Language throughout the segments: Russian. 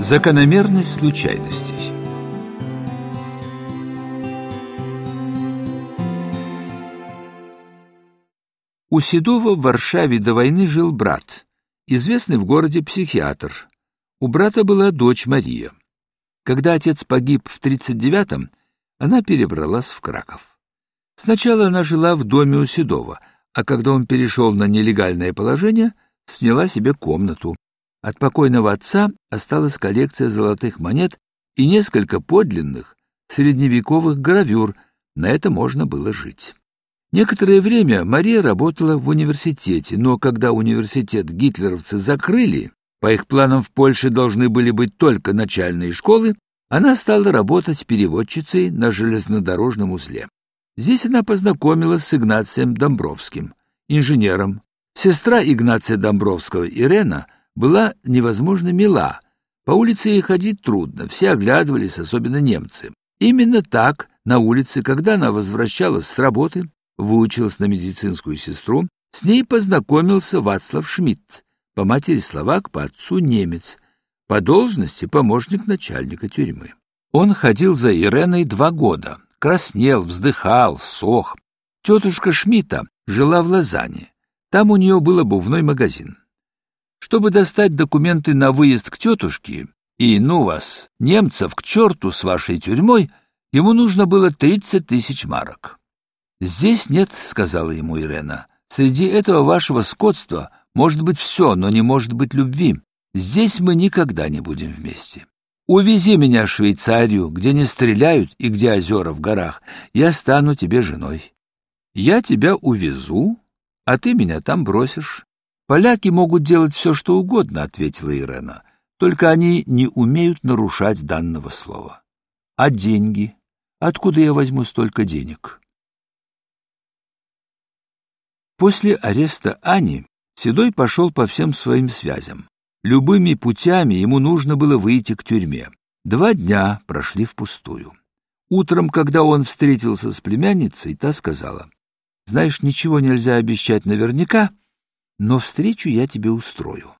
Закономерность случайностей У Седова в Варшаве до войны жил брат, известный в городе психиатр. У брата была дочь Мария. Когда отец погиб в 39-м, она перебралась в Краков. Сначала она жила в доме у Седова, а когда он перешел на нелегальное положение, сняла себе комнату. От покойного отца осталась коллекция золотых монет и несколько подлинных средневековых гравюр, на это можно было жить. Некоторое время Мария работала в университете, но когда университет гитлеровцы закрыли, по их планам в Польше должны были быть только начальные школы, она стала работать переводчицей на железнодорожном узле. Здесь она познакомилась с Игнацием Домбровским, инженером. Сестра Игнация Домбровского, Ирена, была невозможно мила. По улице ей ходить трудно, все оглядывались, особенно немцы. Именно так на улице, когда она возвращалась с работы, выучилась на медицинскую сестру, с ней познакомился Вацлав Шмидт, по матери словак, по отцу немец, по должности помощник начальника тюрьмы. Он ходил за Иреной два года, краснел, вздыхал, сох. Тетушка Шмидта жила в Лозанне. Там у нее был обувной магазин. Чтобы достать документы на выезд к тетушке, и, ну вас, немцев к черту с вашей тюрьмой, ему нужно было тридцать тысяч марок. «Здесь нет», — сказала ему Ирена. «Среди этого вашего скотства может быть все, но не может быть любви. Здесь мы никогда не будем вместе. Увези меня в Швейцарию, где не стреляют и где озера в горах. Я стану тебе женой. Я тебя увезу, а ты меня там бросишь. Поляки могут делать все, что угодно, — ответила Ирена. Только они не умеют нарушать данного слова. А деньги? Откуда я возьму столько денег?» После ареста Ани Седой пошел по всем своим связям. Любыми путями ему нужно было выйти к тюрьме. Два дня прошли впустую. Утром, когда он встретился с племянницей, та сказала, «Знаешь, ничего нельзя обещать наверняка, но встречу я тебе устрою.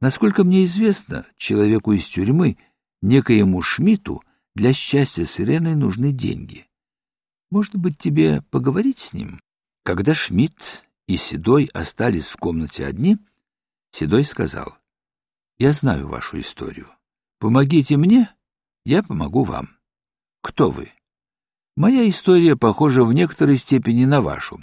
Насколько мне известно, человеку из тюрьмы, некоему Шмиту, для счастья с Иреной нужны деньги. Может быть, тебе поговорить с ним?» Когда Шмидт и Седой остались в комнате одни, Седой сказал, «Я знаю вашу историю. Помогите мне, я помогу вам. Кто вы? Моя история похожа в некоторой степени на вашу.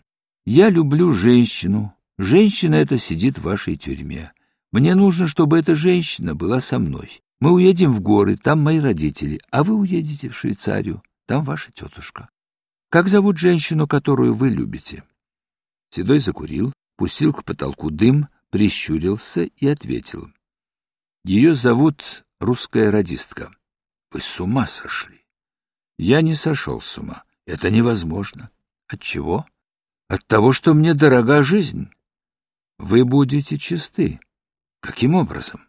Я люблю женщину. Женщина эта сидит в вашей тюрьме. Мне нужно, чтобы эта женщина была со мной. Мы уедем в горы, там мои родители, а вы уедете в Швейцарию, там ваша тетушка. Как зовут женщину, которую вы любите? Седой закурил, пустил к потолку дым, прищурился и ответил. Ее зовут русская радистка. Вы с ума сошли? Я не сошел с ума. Это невозможно. От чего? От того, что мне дорога жизнь. Вы будете чисты. Каким образом?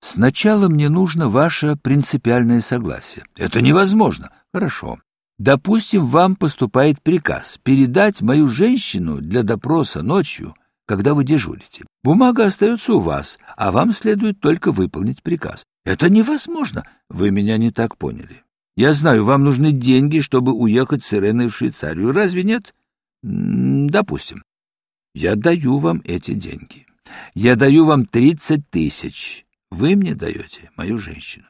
Сначала мне нужно ваше принципиальное согласие. Это невозможно. Хорошо. Допустим, вам поступает приказ передать мою женщину для допроса ночью, когда вы дежурите. Бумага остается у вас, а вам следует только выполнить приказ. Это невозможно. Вы меня не так поняли. Я знаю, вам нужны деньги, чтобы уехать с Иреной в Швейцарию. Разве нет? Допустим. Я даю вам эти деньги. Я даю вам тридцать тысяч. Вы мне даете мою женщину.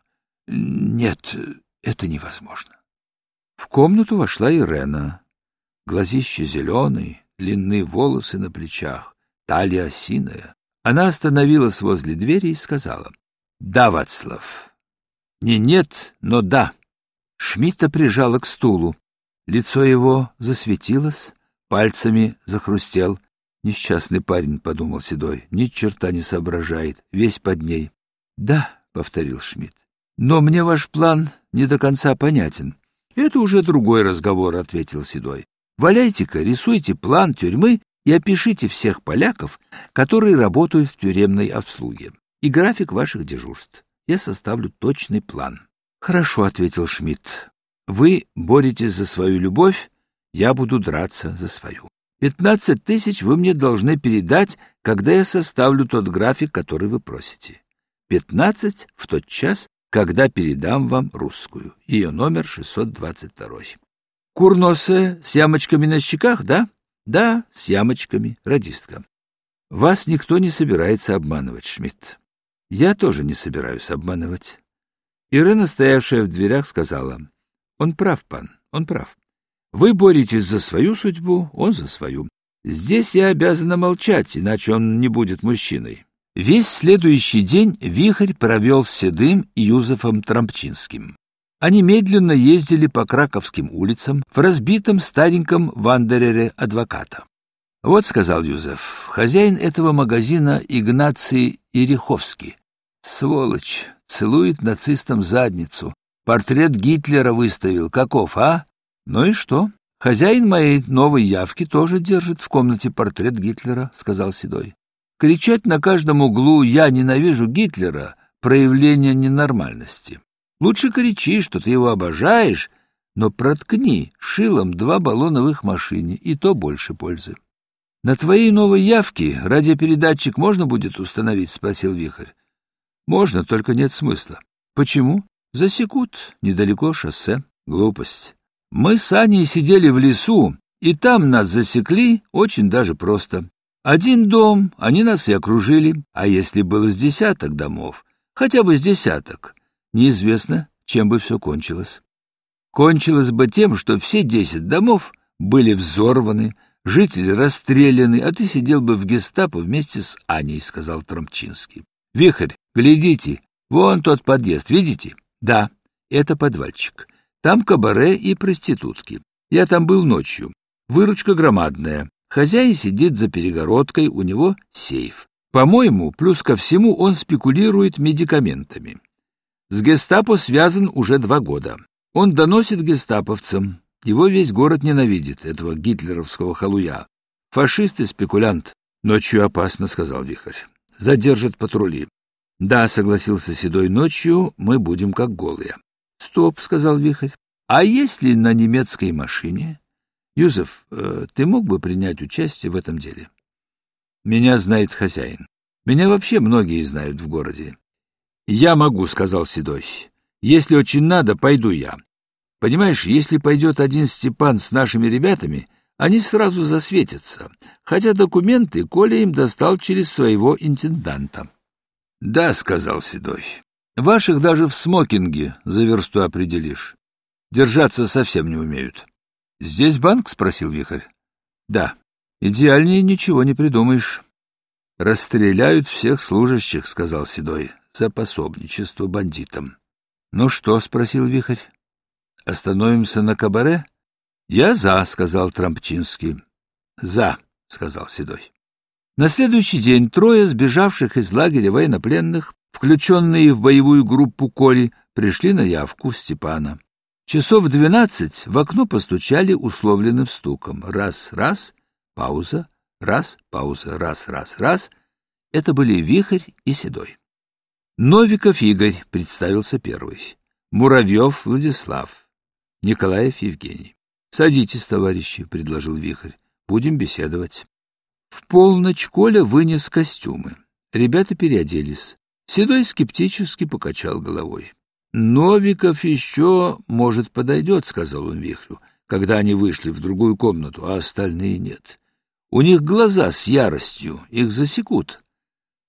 Нет, это невозможно. В комнату вошла Ирена. Глазище зеленые, длинные волосы на плечах, талия осиная. Она остановилась возле двери и сказала. — Да, Вацлав. — Не нет, но да. Шмидта прижала к стулу. Лицо его засветилось, пальцами захрустел. Несчастный парень, — подумал Седой, — ни черта не соображает, весь под ней. — Да, — повторил Шмидт, — но мне ваш план не до конца понятен. Это уже другой разговор, ответил Седой. Валяйте-ка, рисуйте план тюрьмы и опишите всех поляков, которые работают в тюремной обслуге, и график ваших дежурств. Я составлю точный план. Хорошо, ответил Шмидт. Вы боретесь за свою любовь, я буду драться за свою. Пятнадцать тысяч вы мне должны передать, когда я составлю тот график, который вы просите. Пятнадцать в тот час, когда передам вам русскую. Ее номер 622. Курносая, с ямочками на щеках, да? Да, с ямочками, радистка. Вас никто не собирается обманывать, Шмидт. Я тоже не собираюсь обманывать. Ирена, стоявшая в дверях, сказала, он прав, пан, он прав. Вы боретесь за свою судьбу, он за свою. Здесь я обязана молчать, иначе он не будет мужчиной. Весь следующий день Вихрь провел с Седым и Юзефом Трампчинским. Они медленно ездили по Краковским улицам в разбитом стареньком вандерере адвоката. «Вот», — сказал Юзеф, — «хозяин этого магазина Игнаций Ириховский. Сволочь, целует нацистам задницу. Портрет Гитлера выставил. Каков, а? Ну и что? Хозяин моей новой явки тоже держит в комнате портрет Гитлера», — сказал Седой. Кричать на каждом углу «я ненавижу Гитлера» — проявление ненормальности. Лучше кричи, что ты его обожаешь, но проткни шилом два баллона в их машине, и то больше пользы. — На твоей новой явке радиопередатчик можно будет установить? — спросил Вихрь. — Можно, только нет смысла. — Почему? — Засекут, недалеко шоссе. Глупость. Мы с Аней сидели в лесу, и там нас засекли очень даже просто. Один дом, они нас и окружили, а если было с десяток домов, хотя бы с десяток, неизвестно, чем бы все кончилось. Кончилось бы тем, что все десять домов были взорваны, жители расстреляны, а ты сидел бы в гестапо вместе с Аней, — сказал Трамчинский. — Вихрь, глядите, вон тот подъезд, видите? Да, это подвальчик. Там кабаре и проститутки. Я там был ночью. Выручка громадная. Хозяин сидит за перегородкой, у него сейф. По-моему, плюс ко всему он спекулирует медикаментами. С гестапо связан уже два года. Он доносит гестаповцам. Его весь город ненавидит, этого гитлеровского халуя. Фашист и спекулянт. Ночью опасно, — сказал Вихрь. Задержат патрули. Да, — согласился Седой, — ночью мы будем как голые. Стоп, — сказал Вихрь. А если на немецкой машине? Юзеф, э, ты мог бы принять участие в этом деле? Меня знает хозяин. Меня вообще многие знают в городе. Я могу, сказал Седой. Если очень надо, пойду я. Понимаешь, если пойдет один Степан с нашими ребятами, они сразу засветятся, хотя документы Коля им достал через своего интенданта. — Да, — сказал Седой, — ваших даже в смокинге за версту определишь. Держаться совсем не умеют. — Здесь банк? — спросил Вихрь. — Да. Идеальнее ничего не придумаешь. — Расстреляют всех служащих, — сказал Седой, — за пособничество бандитам. — Ну что? — спросил Вихрь. — Остановимся на кабаре? — Я за, — сказал Трампчинский. — За, — сказал Седой. На следующий день трое сбежавших из лагеря военнопленных, включенные в боевую группу Коли, пришли на явку Степана. Часов двенадцать в окно постучали условленным стуком. Раз, раз, пауза, раз, пауза, раз, раз, раз. Это были Вихрь и Седой. Новиков Игорь представился первый. Муравьев Владислав. Николаев Евгений. — Садитесь, товарищи, — предложил Вихрь. — Будем беседовать. В полночь Коля вынес костюмы. Ребята переоделись. Седой скептически покачал головой. Новиков еще, может, подойдет, — сказал он Вихрю, когда они вышли в другую комнату, а остальные нет. У них глаза с яростью, их засекут.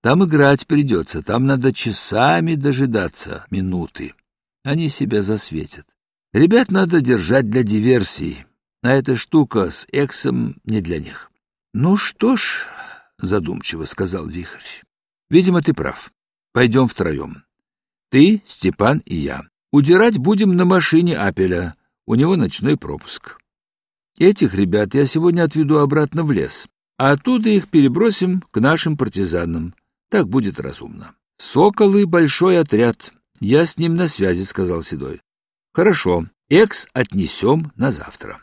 Там играть придется, там надо часами дожидаться минуты. Они себя засветят. Ребят надо держать для диверсий, а эта штука с Эксом не для них. — Ну что ж, — задумчиво сказал Вихрь, — видимо, ты прав. Пойдем втроем. Ты, Степан и я. Удирать будем на машине Апеля. У него ночной пропуск. Этих ребят я сегодня отведу обратно в лес, а оттуда их перебросим к нашим партизанам. Так будет разумно. Соколы — большой отряд. Я с ним на связи, — сказал Седой. Хорошо, экс отнесем на завтра.